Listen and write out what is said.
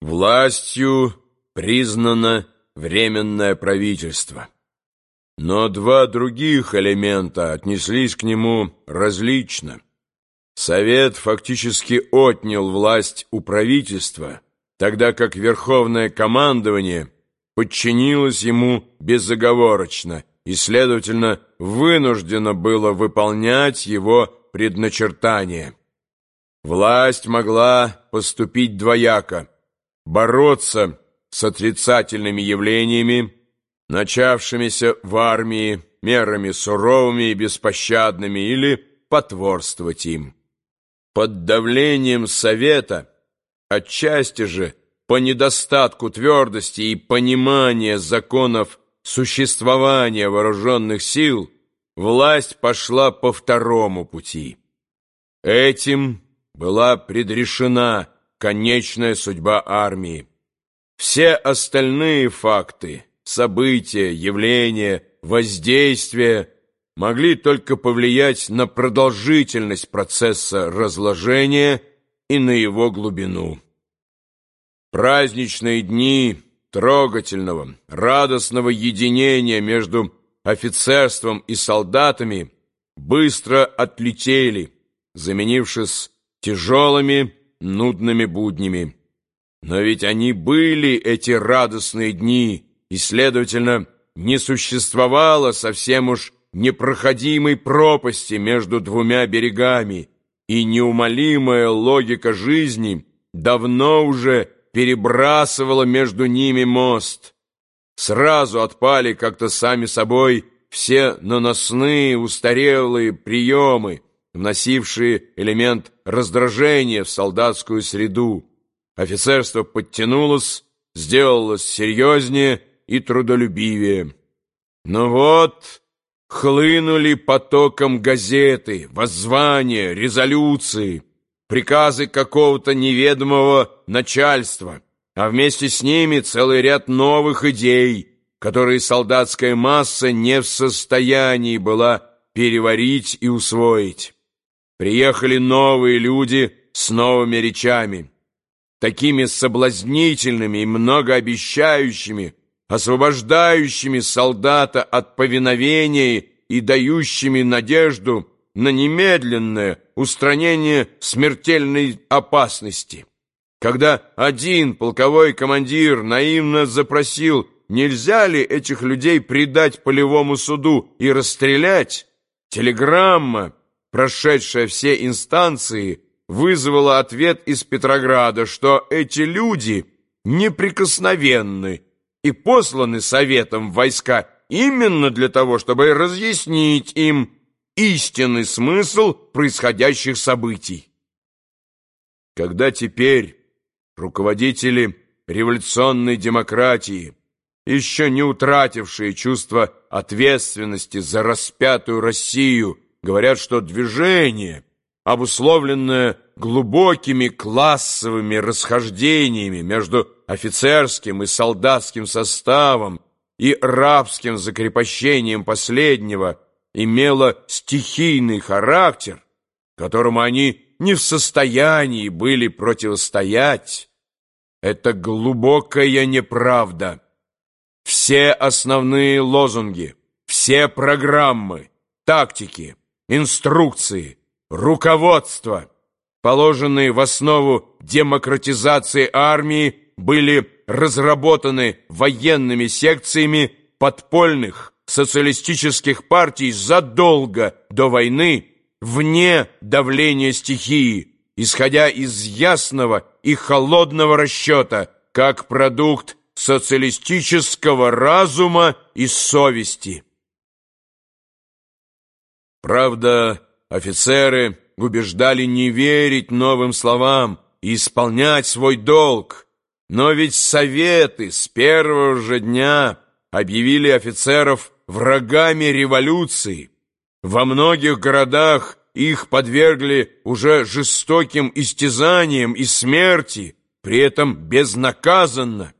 Властью признано Временное правительство. Но два других элемента отнеслись к нему различно. Совет фактически отнял власть у правительства, тогда как Верховное командование подчинилось ему безоговорочно и, следовательно, вынуждено было выполнять его предначертания. Власть могла поступить двояко – бороться с отрицательными явлениями, начавшимися в армии, мерами суровыми и беспощадными, или потворствовать им. Под давлением Совета, отчасти же по недостатку твердости и понимания законов существования вооруженных сил, власть пошла по второму пути. Этим была предрешена конечная судьба армии. Все остальные факты, события, явления, воздействия могли только повлиять на продолжительность процесса разложения и на его глубину. Праздничные дни трогательного, радостного единения между офицерством и солдатами быстро отлетели, заменившись тяжелыми, нудными буднями. Но ведь они были, эти радостные дни, и, следовательно, не существовало совсем уж непроходимой пропасти между двумя берегами, и неумолимая логика жизни давно уже перебрасывала между ними мост. Сразу отпали как-то сами собой все наносные устарелые приемы, вносившие элемент раздражения в солдатскую среду. Офицерство подтянулось, сделалось серьезнее и трудолюбивее. Но вот хлынули потоком газеты, воззвания, резолюции, приказы какого-то неведомого начальства, а вместе с ними целый ряд новых идей, которые солдатская масса не в состоянии была переварить и усвоить. Приехали новые люди с новыми речами такими соблазнительными и многообещающими, освобождающими солдата от повиновения и дающими надежду на немедленное устранение смертельной опасности. Когда один полковой командир наивно запросил, нельзя ли этих людей предать полевому суду и расстрелять, телеграмма, прошедшая все инстанции, вызвало ответ из Петрограда, что эти люди неприкосновенны и посланы советом войска именно для того, чтобы разъяснить им истинный смысл происходящих событий. Когда теперь руководители революционной демократии, еще не утратившие чувство ответственности за распятую Россию, говорят, что движение – обусловленное глубокими классовыми расхождениями между офицерским и солдатским составом и рабским закрепощением последнего, имело стихийный характер, которому они не в состоянии были противостоять, это глубокая неправда. Все основные лозунги, все программы, тактики, инструкции – руководство, положенные в основу демократизации армии, были разработаны военными секциями подпольных социалистических партий задолго до войны вне давления стихии, исходя из ясного и холодного расчета, как продукт социалистического разума и совести. Правда, Офицеры убеждали не верить новым словам и исполнять свой долг. Но ведь советы с первого же дня объявили офицеров врагами революции. Во многих городах их подвергли уже жестоким истязаниям и смерти, при этом безнаказанно.